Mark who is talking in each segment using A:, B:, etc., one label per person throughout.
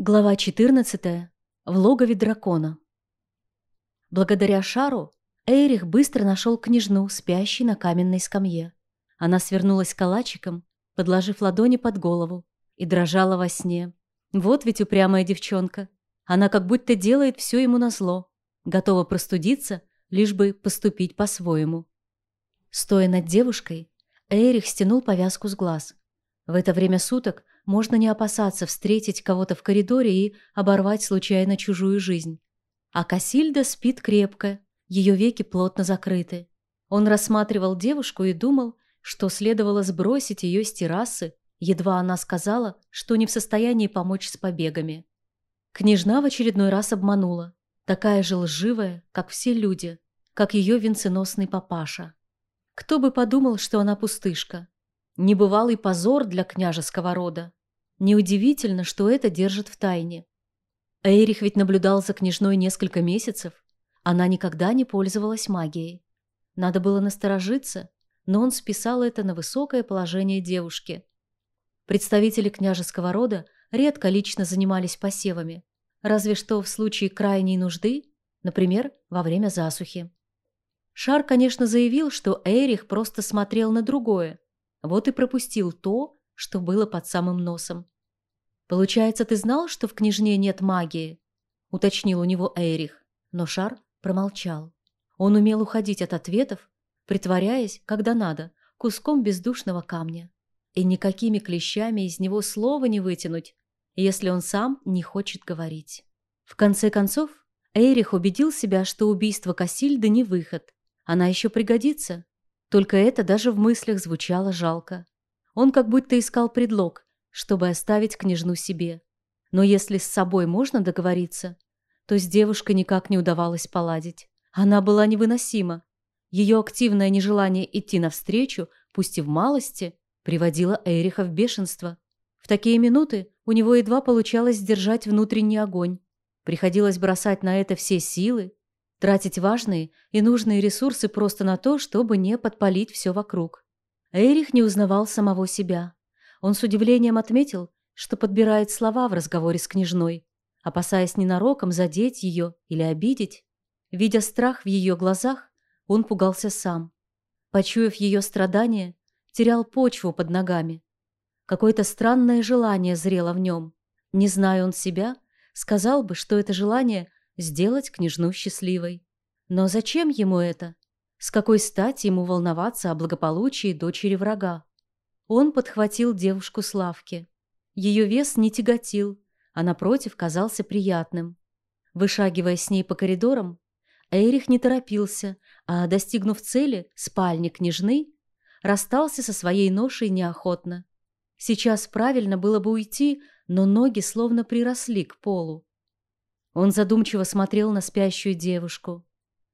A: Глава 14. В логове дракона. Благодаря шару Эйрих быстро нашел княжну, спящей на каменной скамье. Она свернулась калачиком, подложив ладони под голову, и дрожала во сне. Вот ведь упрямая девчонка. Она как будто делает все ему назло, готова простудиться, лишь бы поступить по-своему. Стоя над девушкой, Эйрих стянул повязку с глаз. В это время суток можно не опасаться встретить кого-то в коридоре и оборвать случайно чужую жизнь. А Касильда спит крепко, ее веки плотно закрыты. Он рассматривал девушку и думал, что следовало сбросить ее с террасы, едва она сказала, что не в состоянии помочь с побегами. Княжна в очередной раз обманула, такая же лживая, как все люди, как ее венценосный папаша. Кто бы подумал, что она пустышка. Небывалый позор для княжеского рода. Неудивительно, что это держит в тайне. Эйрих ведь наблюдал за княжной несколько месяцев. Она никогда не пользовалась магией. Надо было насторожиться, но он списал это на высокое положение девушки. Представители княжеского рода редко лично занимались посевами, разве что в случае крайней нужды, например, во время засухи. Шар, конечно, заявил, что Эрих просто смотрел на другое, вот и пропустил то, что было под самым носом. «Получается, ты знал, что в княжне нет магии?» – уточнил у него Эйрих, но Шар промолчал. Он умел уходить от ответов, притворяясь, когда надо, куском бездушного камня. И никакими клещами из него слова не вытянуть, если он сам не хочет говорить. В конце концов, Эйрих убедил себя, что убийство Кассильды не выход. Она еще пригодится. Только это даже в мыслях звучало жалко. Он как будто искал предлог, чтобы оставить княжну себе. Но если с собой можно договориться, то с девушкой никак не удавалось поладить. Она была невыносима. Ее активное нежелание идти навстречу, пусть и в малости, приводило Эриха в бешенство. В такие минуты у него едва получалось сдержать внутренний огонь. Приходилось бросать на это все силы, тратить важные и нужные ресурсы просто на то, чтобы не подпалить все вокруг. Эрих не узнавал самого себя. Он с удивлением отметил, что подбирает слова в разговоре с княжной, опасаясь ненароком задеть ее или обидеть. Видя страх в ее глазах, он пугался сам. Почуяв ее страдания, терял почву под ногами. Какое-то странное желание зрело в нем. Не зная он себя, сказал бы, что это желание – сделать княжну счастливой. Но зачем ему это? С какой стати ему волноваться о благополучии дочери врага? Он подхватил девушку с лавки. Ее вес не тяготил, а напротив казался приятным. Вышагивая с ней по коридорам, Эрих не торопился, а, достигнув цели, спальни княжны, расстался со своей ношей неохотно. Сейчас правильно было бы уйти, но ноги словно приросли к полу. Он задумчиво смотрел на спящую девушку.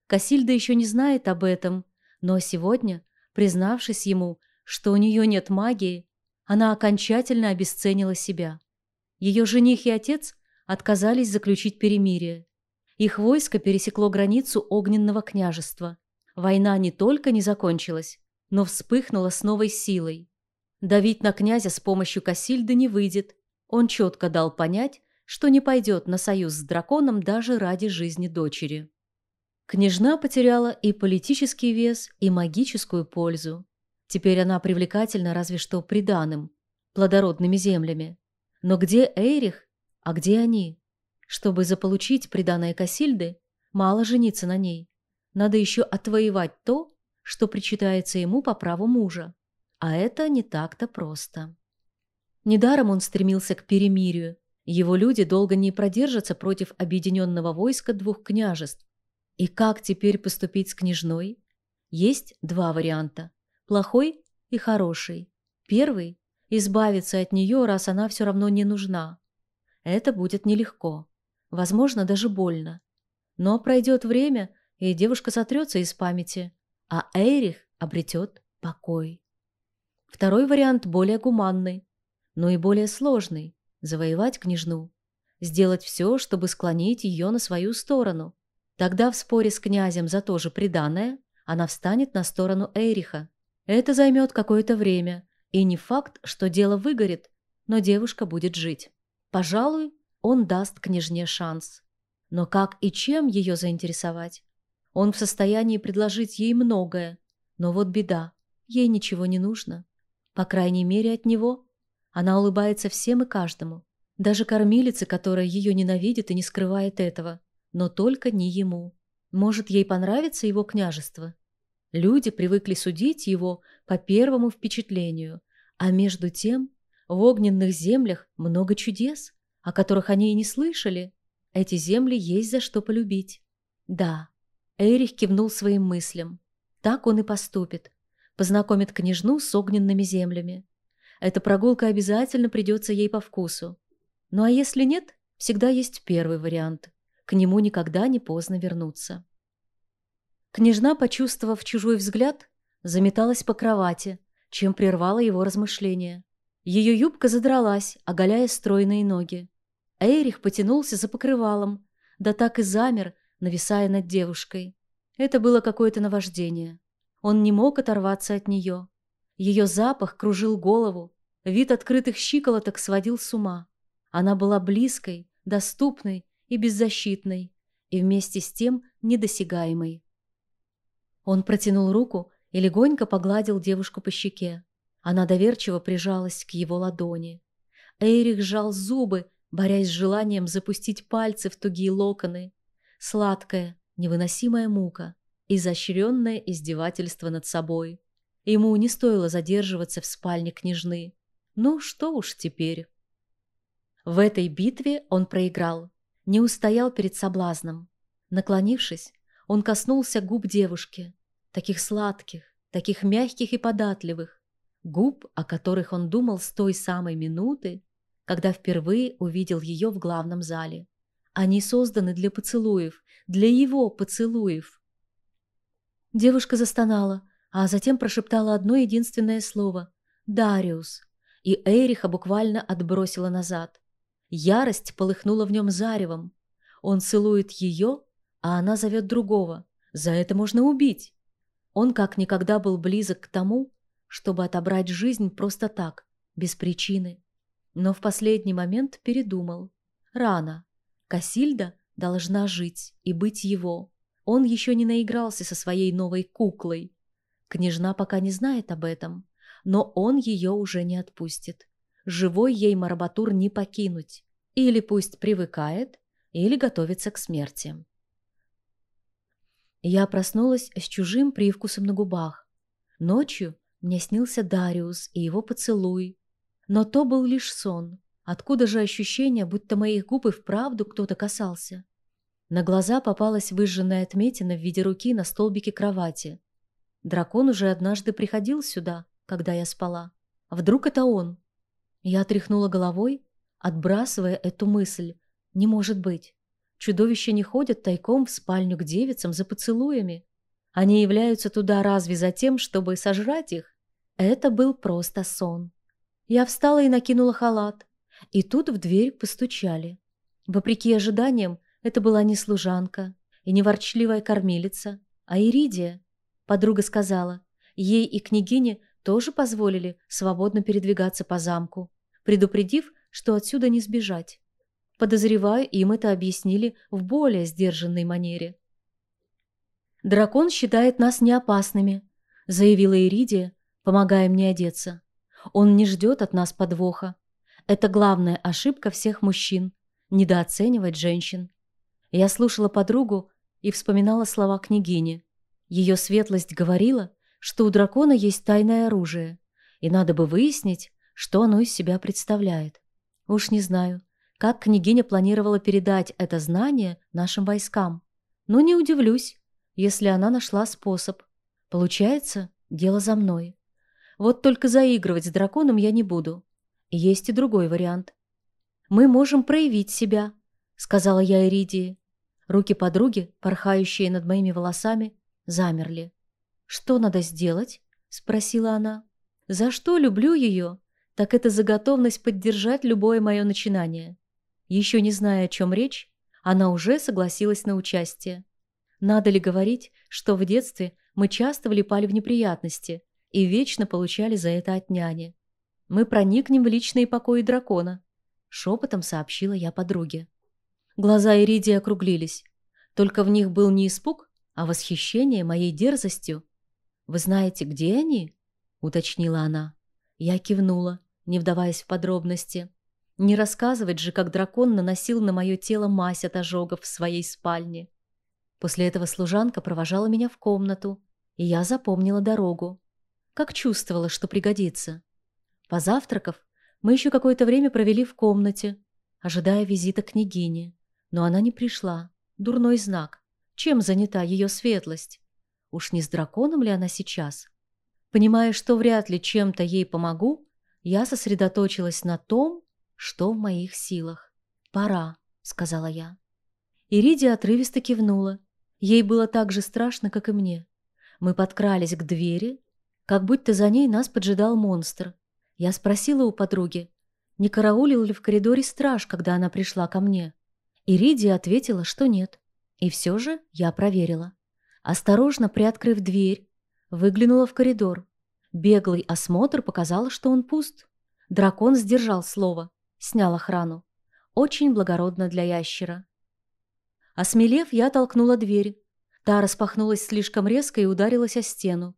A: Касильда еще не знает об этом, но сегодня, признавшись ему, что у нее нет магии, она окончательно обесценила себя. Ее жених и отец отказались заключить перемирие. Их войско пересекло границу огненного княжества. Война не только не закончилась, но вспыхнула с новой силой. Давить на князя с помощью Касильды не выйдет. Он четко дал понять, что не пойдет на союз с драконом даже ради жизни дочери. Княжна потеряла и политический вес, и магическую пользу. Теперь она привлекательна разве что приданым, плодородными землями. Но где Эйрих, а где они? Чтобы заполучить приданное Касильды, мало жениться на ней. Надо еще отвоевать то, что причитается ему по праву мужа. А это не так-то просто. Недаром он стремился к перемирию. Его люди долго не продержатся против объединенного войска двух княжеств, и как теперь поступить с княжной? Есть два варианта – плохой и хороший. Первый – избавиться от нее, раз она все равно не нужна. Это будет нелегко, возможно, даже больно. Но пройдет время, и девушка сотрется из памяти, а Эйрих обретет покой. Второй вариант более гуманный, но и более сложный – завоевать княжну. Сделать все, чтобы склонить ее на свою сторону – Тогда в споре с князем за то же преданное она встанет на сторону Эриха. Это займет какое-то время, и не факт, что дело выгорит, но девушка будет жить. Пожалуй, он даст княжне шанс. Но как и чем ее заинтересовать? Он в состоянии предложить ей многое, но вот беда, ей ничего не нужно. По крайней мере, от него. Она улыбается всем и каждому. Даже кормилице, которая ее ненавидит и не скрывает этого. Но только не ему. Может, ей понравится его княжество? Люди привыкли судить его по первому впечатлению, а между тем в огненных землях много чудес, о которых они и не слышали. Эти земли есть за что полюбить. Да, Эрих кивнул своим мыслям. Так он и поступит. Познакомит княжну с огненными землями. Эта прогулка обязательно придется ей по вкусу. Ну а если нет, всегда есть первый вариант. К нему никогда не поздно вернуться. Княжна, почувствовав чужой взгляд, заметалась по кровати, чем прервала его размышления. Ее юбка задралась, оголяя стройные ноги. Эйрих потянулся за покрывалом, да так и замер, нависая над девушкой. Это было какое-то наваждение. Он не мог оторваться от нее. Ее запах кружил голову, вид открытых щиколоток сводил с ума. Она была близкой, доступной и беззащитной, и вместе с тем недосягаемой. Он протянул руку и легонько погладил девушку по щеке. Она доверчиво прижалась к его ладони. Эйрих сжал зубы, борясь с желанием запустить пальцы в тугие локоны, Сладкая, невыносимая мука, изощренное издевательство над собой. Ему не стоило задерживаться в спальне княжны. Ну, что уж теперь. В этой битве он проиграл, не устоял перед соблазном. Наклонившись, он коснулся губ девушки, таких сладких, таких мягких и податливых, губ, о которых он думал с той самой минуты, когда впервые увидел ее в главном зале. Они созданы для поцелуев, для его поцелуев. Девушка застонала, а затем прошептала одно единственное слово «Дариус», и Эриха буквально отбросила назад. Ярость полыхнула в нем заревом. Он целует ее, а она зовет другого. За это можно убить. Он как никогда был близок к тому, чтобы отобрать жизнь просто так, без причины. Но в последний момент передумал. Рано. Касильда должна жить и быть его. Он еще не наигрался со своей новой куклой. Княжна пока не знает об этом, но он ее уже не отпустит. Живой ей Марабатур не покинуть. Или пусть привыкает, или готовится к смерти. Я проснулась с чужим привкусом на губах. Ночью мне снился Дариус и его поцелуй. Но то был лишь сон. Откуда же ощущение, будто моих губ и вправду кто-то касался? На глаза попалась выжженная отметина в виде руки на столбике кровати. Дракон уже однажды приходил сюда, когда я спала. Вдруг это он? Я тряхнула головой, отбрасывая эту мысль. Не может быть. Чудовища не ходят тайком в спальню к девицам за поцелуями. Они являются туда разве за тем, чтобы сожрать их? Это был просто сон. Я встала и накинула халат. И тут в дверь постучали. Вопреки ожиданиям, это была не служанка и не ворчливая кормилица, а Иридия. Подруга сказала, ей и княгине тоже позволили свободно передвигаться по замку, предупредив, что отсюда не сбежать. Подозреваю, им это объяснили в более сдержанной манере. «Дракон считает нас неопасными», — заявила Иридия, помогая мне одеться. «Он не ждет от нас подвоха. Это главная ошибка всех мужчин – недооценивать женщин. Я слушала подругу и вспоминала слова княгини. Ее светлость говорила, что у дракона есть тайное оружие, и надо бы выяснить, что оно из себя представляет. Уж не знаю, как княгиня планировала передать это знание нашим войскам. Но не удивлюсь, если она нашла способ. Получается, дело за мной. Вот только заигрывать с драконом я не буду. Есть и другой вариант. «Мы можем проявить себя», — сказала я Эридии. Руки подруги, порхающие над моими волосами, замерли. «Что надо сделать?» — спросила она. «За что люблю ее? Так это за готовность поддержать любое мое начинание». Еще не зная, о чем речь, она уже согласилась на участие. Надо ли говорить, что в детстве мы часто влипали в неприятности и вечно получали за это от няни? Мы проникнем в личные покои дракона. шепотом сообщила я подруге. Глаза Иридии округлились. Только в них был не испуг, а восхищение моей дерзостью. «Вы знаете, где они?» — уточнила она. Я кивнула, не вдаваясь в подробности. Не рассказывать же, как дракон наносил на мое тело мазь от ожогов в своей спальне. После этого служанка провожала меня в комнату, и я запомнила дорогу. Как чувствовала, что пригодится. Позавтракав, мы еще какое-то время провели в комнате, ожидая визита княгини. Но она не пришла. Дурной знак. Чем занята ее светлость? Уж не с драконом ли она сейчас? Понимая, что вряд ли чем-то ей помогу, я сосредоточилась на том, что в моих силах. «Пора», — сказала я. Иридия отрывисто кивнула. Ей было так же страшно, как и мне. Мы подкрались к двери, как будто за ней нас поджидал монстр. Я спросила у подруги, не караулил ли в коридоре страж, когда она пришла ко мне. Иридия ответила, что нет. И все же я проверила. Осторожно приоткрыв дверь, выглянула в коридор. Беглый осмотр показал, что он пуст. Дракон сдержал слово, снял охрану. Очень благородно для ящера. Осмелев, я толкнула дверь. Та распахнулась слишком резко и ударилась о стену.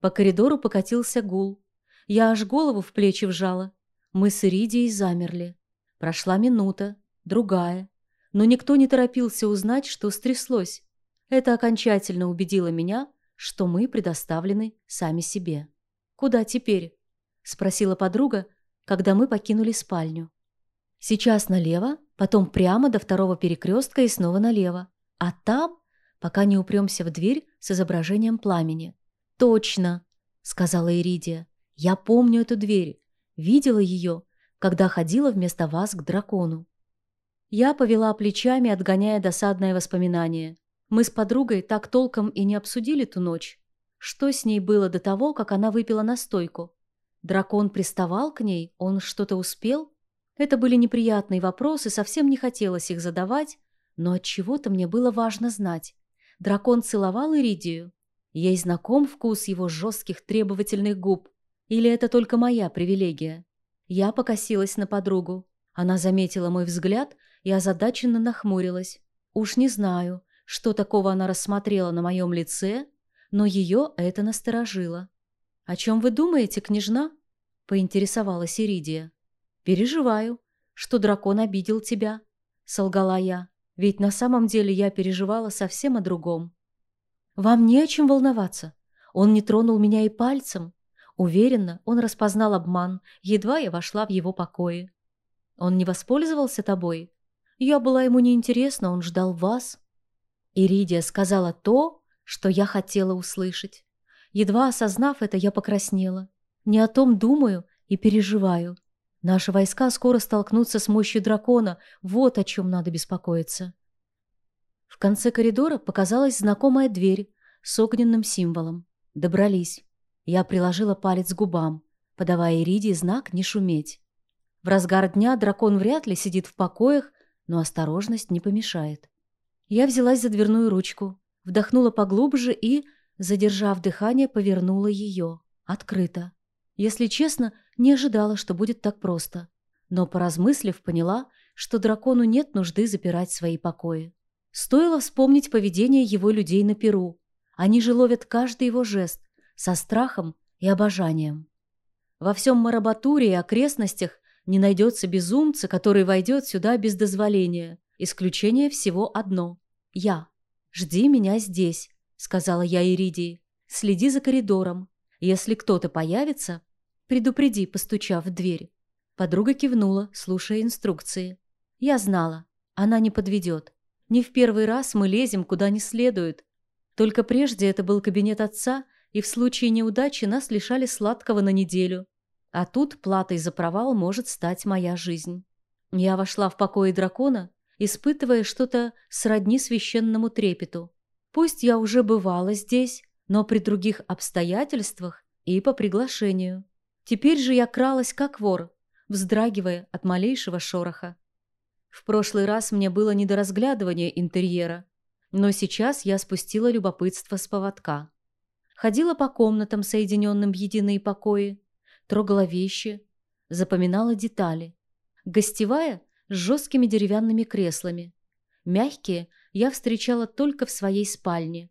A: По коридору покатился гул. Я аж голову в плечи вжала. Мы с Иридией замерли. Прошла минута, другая. Но никто не торопился узнать, что стряслось. Это окончательно убедило меня, что мы предоставлены сами себе. «Куда теперь?» – спросила подруга, когда мы покинули спальню. «Сейчас налево, потом прямо до второго перекрестка и снова налево. А там, пока не упремся в дверь с изображением пламени». «Точно!» – сказала Иридия. Я помню эту дверь, видела ее, когда ходила вместо вас к дракону. Я повела плечами, отгоняя досадное воспоминание. Мы с подругой так толком и не обсудили ту ночь. Что с ней было до того, как она выпила настойку? Дракон приставал к ней, он что-то успел? Это были неприятные вопросы, совсем не хотелось их задавать, но от чего то мне было важно знать. Дракон целовал Иридию. Ей знаком вкус его жестких требовательных губ. Или это только моя привилегия? Я покосилась на подругу. Она заметила мой взгляд и озадаченно нахмурилась. Уж не знаю, что такого она рассмотрела на моем лице, но ее это насторожило. «О чем вы думаете, княжна?» — поинтересовалась Иридия. «Переживаю, что дракон обидел тебя», — солгала я. Ведь на самом деле я переживала совсем о другом. «Вам не о чем волноваться. Он не тронул меня и пальцем. Уверенно, он распознал обман, едва я вошла в его покои. Он не воспользовался тобой? Я была ему неинтересна, он ждал вас. Иридия сказала то, что я хотела услышать. Едва осознав это, я покраснела. Не о том думаю и переживаю. Наши войска скоро столкнутся с мощью дракона, вот о чем надо беспокоиться. В конце коридора показалась знакомая дверь с огненным символом. Добрались. Я приложила палец к губам, подавая Иридии знак не шуметь. В разгар дня дракон вряд ли сидит в покоях, но осторожность не помешает. Я взялась за дверную ручку, вдохнула поглубже и, задержав дыхание, повернула ее. Открыто. Если честно, не ожидала, что будет так просто. Но, поразмыслив, поняла, что дракону нет нужды запирать свои покои. Стоило вспомнить поведение его людей на Перу. Они же ловят каждый его жест, со страхом и обожанием. Во всем Марабатуре и окрестностях не найдется безумца, который войдет сюда без дозволения. Исключение всего одно – я. «Жди меня здесь», – сказала я Иридии. «Следи за коридором. Если кто-то появится, предупреди, постучав в дверь». Подруга кивнула, слушая инструкции. Я знала, она не подведет. Не в первый раз мы лезем куда не следует. Только прежде это был кабинет отца, и в случае неудачи нас лишали сладкого на неделю. А тут платой за провал может стать моя жизнь. Я вошла в покои дракона, испытывая что-то сродни священному трепету. Пусть я уже бывала здесь, но при других обстоятельствах и по приглашению. Теперь же я кралась как вор, вздрагивая от малейшего шороха. В прошлый раз мне было не до разглядывания интерьера, но сейчас я спустила любопытство с поводка. Ходила по комнатам, соединенным в единые покои, трогала вещи, запоминала детали. Гостевая с жесткими деревянными креслами. Мягкие я встречала только в своей спальне.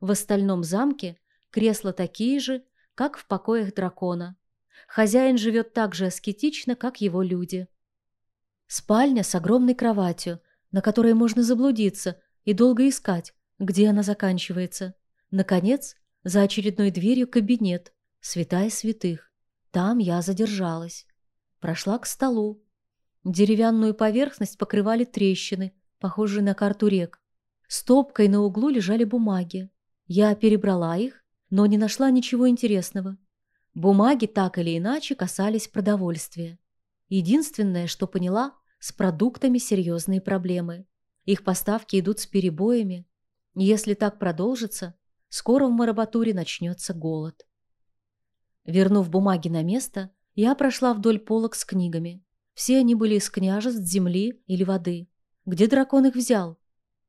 A: В остальном замке кресла такие же, как в покоях дракона. Хозяин живет так же аскетично, как его люди. Спальня с огромной кроватью, на которой можно заблудиться и долго искать, где она заканчивается. Наконец, за очередной дверью кабинет, святая святых. Там я задержалась. Прошла к столу. Деревянную поверхность покрывали трещины, похожие на карту рек. Стопкой на углу лежали бумаги. Я перебрала их, но не нашла ничего интересного. Бумаги так или иначе касались продовольствия. Единственное, что поняла, с продуктами серьезные проблемы. Их поставки идут с перебоями. Если так продолжится, скоро в Марабатуре начнется голод. Вернув бумаги на место, я прошла вдоль полок с книгами. Все они были из княжеств, земли или воды. Где дракон их взял?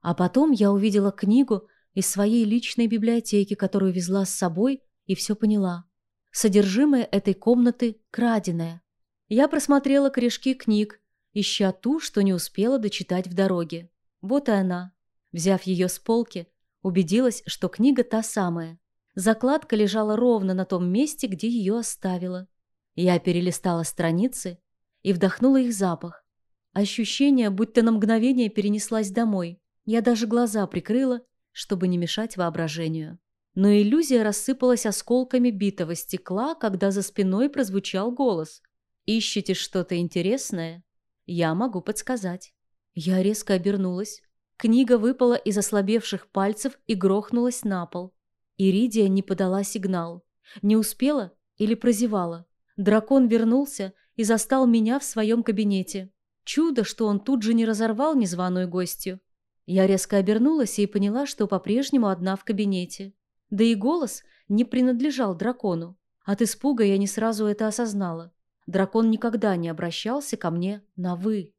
A: А потом я увидела книгу из своей личной библиотеки, которую везла с собой, и все поняла. Содержимое этой комнаты краденое. Я просмотрела корешки книг ища ту, что не успела дочитать в дороге. Вот и она. Взяв ее с полки, убедилась, что книга та самая. Закладка лежала ровно на том месте, где ее оставила. Я перелистала страницы и вдохнула их запах. Ощущение, будто на мгновение перенеслась домой. Я даже глаза прикрыла, чтобы не мешать воображению. Но иллюзия рассыпалась осколками битого стекла, когда за спиной прозвучал голос. «Ищете что-то интересное?» Я могу подсказать. Я резко обернулась. Книга выпала из ослабевших пальцев и грохнулась на пол. Иридия не подала сигнал. Не успела или прозевала. Дракон вернулся и застал меня в своем кабинете. Чудо, что он тут же не разорвал незваную гостью. Я резко обернулась и поняла, что по-прежнему одна в кабинете. Да и голос не принадлежал дракону. От испуга я не сразу это осознала. Дракон никогда не обращался ко мне на «вы».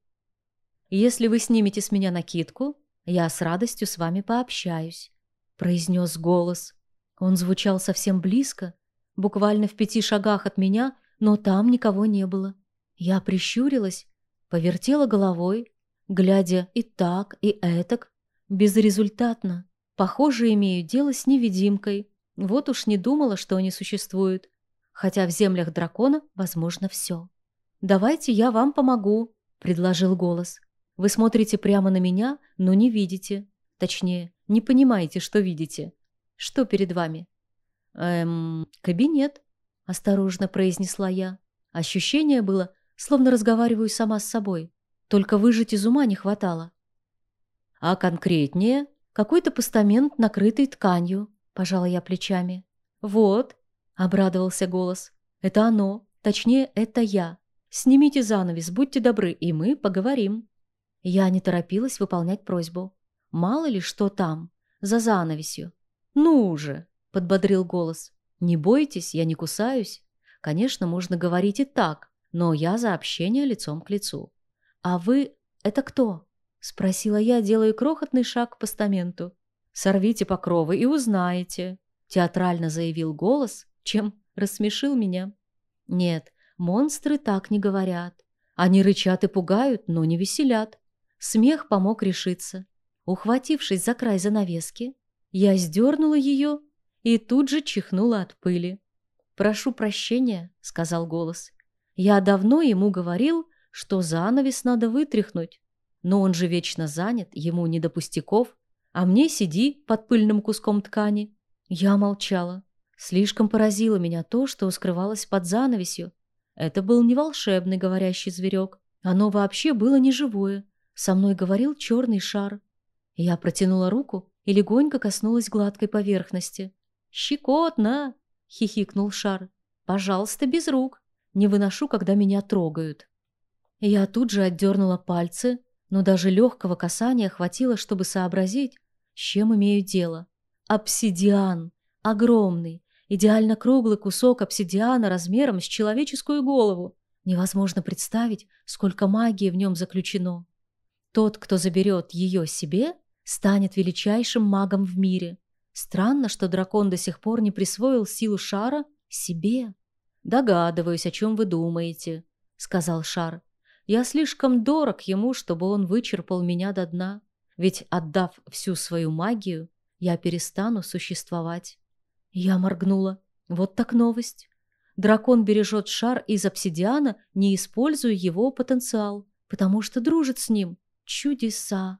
A: «Если вы снимете с меня накидку, я с радостью с вами пообщаюсь», — произнес голос. Он звучал совсем близко, буквально в пяти шагах от меня, но там никого не было. Я прищурилась, повертела головой, глядя и так, и этак, безрезультатно. Похоже, имею дело с невидимкой. Вот уж не думала, что они существуют хотя в землях дракона возможно все. «Давайте я вам помогу», — предложил голос. «Вы смотрите прямо на меня, но не видите. Точнее, не понимаете, что видите. Что перед вами?» «Эм, кабинет», — осторожно произнесла я. Ощущение было, словно разговариваю сама с собой. Только выжить из ума не хватало. «А конкретнее?» «Какой-то постамент, накрытый тканью», — пожала я плечами. «Вот», Обрадовался голос. «Это оно. Точнее, это я. Снимите занавес, будьте добры, и мы поговорим». Я не торопилась выполнять просьбу. Мало ли что там, за занавесью. «Ну уже!» — подбодрил голос. «Не бойтесь, я не кусаюсь. Конечно, можно говорить и так, но я за общение лицом к лицу». «А вы — это кто?» — спросила я, делая крохотный шаг к постаменту. «Сорвите покровы и узнаете», — театрально заявил голос, чем рассмешил меня. Нет, монстры так не говорят. Они рычат и пугают, но не веселят. Смех помог решиться. Ухватившись за край занавески, я сдернула ее и тут же чихнула от пыли. «Прошу прощения», — сказал голос. «Я давно ему говорил, что занавес надо вытряхнуть. Но он же вечно занят, ему не до пустяков. А мне сиди под пыльным куском ткани». Я молчала. Слишком поразило меня то, что скрывалось под занавесью. Это был не волшебный говорящий зверек. Оно вообще было не живое. Со мной говорил черный шар. Я протянула руку и легонько коснулась гладкой поверхности. «Щекотно!» — хихикнул шар. «Пожалуйста, без рук. Не выношу, когда меня трогают». Я тут же отдернула пальцы, но даже легкого касания хватило, чтобы сообразить, с чем имею дело. Обсидиан. Огромный, Идеально круглый кусок обсидиана размером с человеческую голову. Невозможно представить, сколько магии в нем заключено. Тот, кто заберет ее себе, станет величайшим магом в мире. Странно, что дракон до сих пор не присвоил силу шара себе. «Догадываюсь, о чем вы думаете», — сказал шар. Я слишком дорог ему, чтобы он вычерпал меня до дна. Ведь, отдав всю свою магию, я перестану существовать. Я моргнула. Вот так новость. Дракон бережет шар из обсидиана, не используя его потенциал, потому что дружит с ним. Чудеса.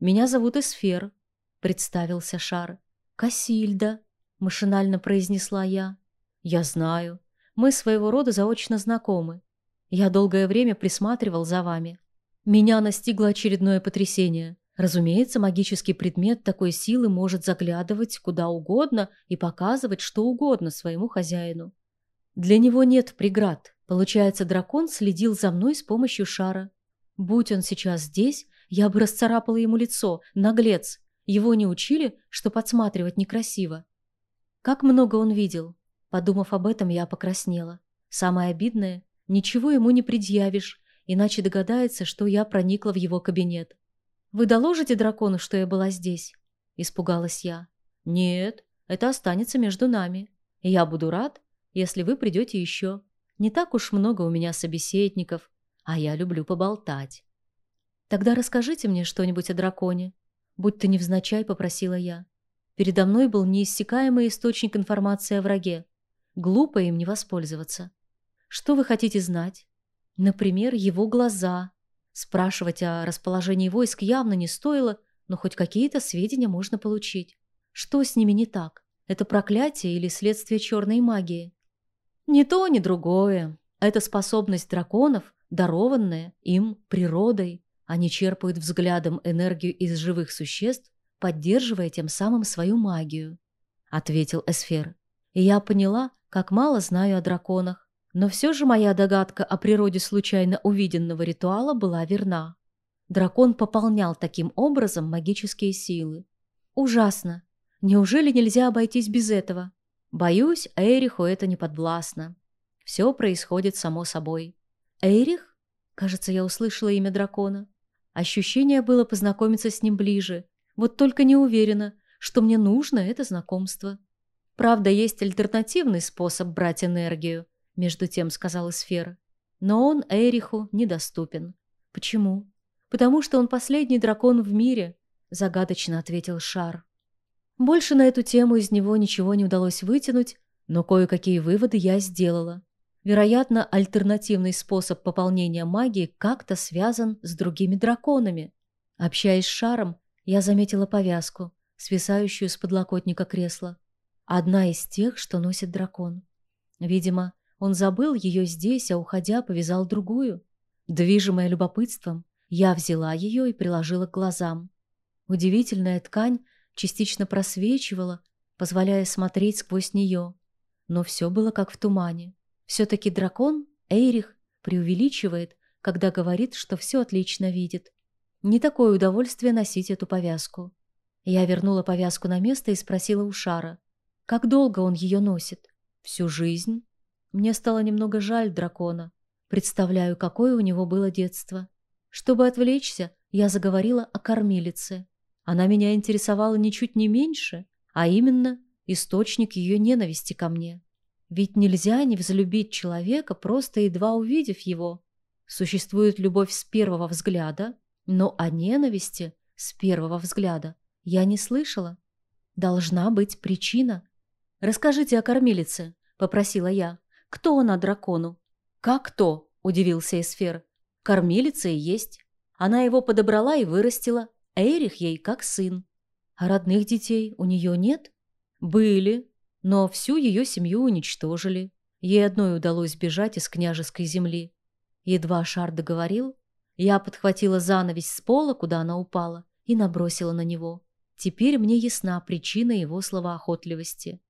A: Меня зовут Эсфер, представился шар. Касильда, машинально произнесла я. Я знаю. Мы своего рода заочно знакомы. Я долгое время присматривал за вами. Меня настигло очередное потрясение. Разумеется, магический предмет такой силы может заглядывать куда угодно и показывать что угодно своему хозяину. Для него нет преград. Получается, дракон следил за мной с помощью шара. Будь он сейчас здесь, я бы расцарапала ему лицо, наглец. Его не учили, что подсматривать некрасиво. Как много он видел. Подумав об этом, я покраснела. Самое обидное, ничего ему не предъявишь, иначе догадается, что я проникла в его кабинет. «Вы доложите дракону, что я была здесь?» – испугалась я. «Нет, это останется между нами. Я буду рад, если вы придете еще. Не так уж много у меня собеседников, а я люблю поболтать». «Тогда расскажите мне что-нибудь о драконе», – будь-то невзначай попросила я. Передо мной был неиссякаемый источник информации о враге. Глупо им не воспользоваться. Что вы хотите знать? Например, его глаза, Спрашивать о расположении войск явно не стоило, но хоть какие-то сведения можно получить. Что с ними не так? Это проклятие или следствие черной магии? Ни то, ни другое. Это способность драконов, дарованная им природой. Они черпают взглядом энергию из живых существ, поддерживая тем самым свою магию, — ответил Эсфер. И я поняла, как мало знаю о драконах. Но все же моя догадка о природе случайно увиденного ритуала была верна. Дракон пополнял таким образом магические силы. Ужасно. Неужели нельзя обойтись без этого? Боюсь, Эриху это не подвластно. Все происходит само собой. Эрих? Кажется, я услышала имя дракона. Ощущение было познакомиться с ним ближе. Вот только не уверена, что мне нужно это знакомство. Правда, есть альтернативный способ брать энергию – между тем сказала Сфера. Но он Эриху недоступен. Почему? Потому что он последний дракон в мире, загадочно ответил Шар. Больше на эту тему из него ничего не удалось вытянуть, но кое-какие выводы я сделала. Вероятно, альтернативный способ пополнения магии как-то связан с другими драконами. Общаясь с Шаром, я заметила повязку, свисающую с подлокотника кресла. Одна из тех, что носит дракон. Видимо, он забыл ее здесь, а уходя повязал другую. Движимая любопытством, я взяла ее и приложила к глазам. Удивительная ткань частично просвечивала, позволяя смотреть сквозь нее. Но все было как в тумане. Все-таки дракон, Эйрих, преувеличивает, когда говорит, что все отлично видит. Не такое удовольствие носить эту повязку. Я вернула повязку на место и спросила у Шара, как долго он ее носит? Всю жизнь? Мне стало немного жаль дракона. Представляю, какое у него было детство. Чтобы отвлечься, я заговорила о кормилице. Она меня интересовала ничуть не меньше, а именно источник ее ненависти ко мне. Ведь нельзя не взлюбить человека, просто едва увидев его. Существует любовь с первого взгляда, но о ненависти с первого взгляда я не слышала. Должна быть причина. «Расскажите о кормилице», — попросила я. Кто она дракону? Как кто? Удивился Эсфер. Кормилица и есть. Она его подобрала и вырастила. Эрих ей как сын. А родных детей у нее нет? Были, но всю ее семью уничтожили. Ей одной удалось бежать из княжеской земли. Едва Шар договорил, я подхватила занавесь с пола, куда она упала, и набросила на него. Теперь мне ясна причина его словоохотливости.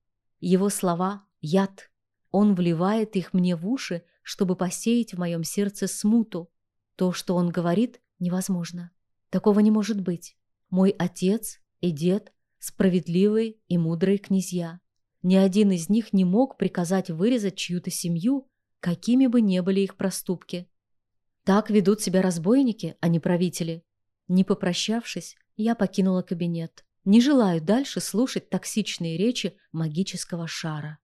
A: Его слова — яд. Он вливает их мне в уши, чтобы посеять в моем сердце смуту. То, что он говорит, невозможно. Такого не может быть. Мой отец и дед – справедливые и мудрые князья. Ни один из них не мог приказать вырезать чью-то семью, какими бы ни были их проступки. Так ведут себя разбойники, а не правители. Не попрощавшись, я покинула кабинет. Не желаю дальше слушать токсичные речи магического шара.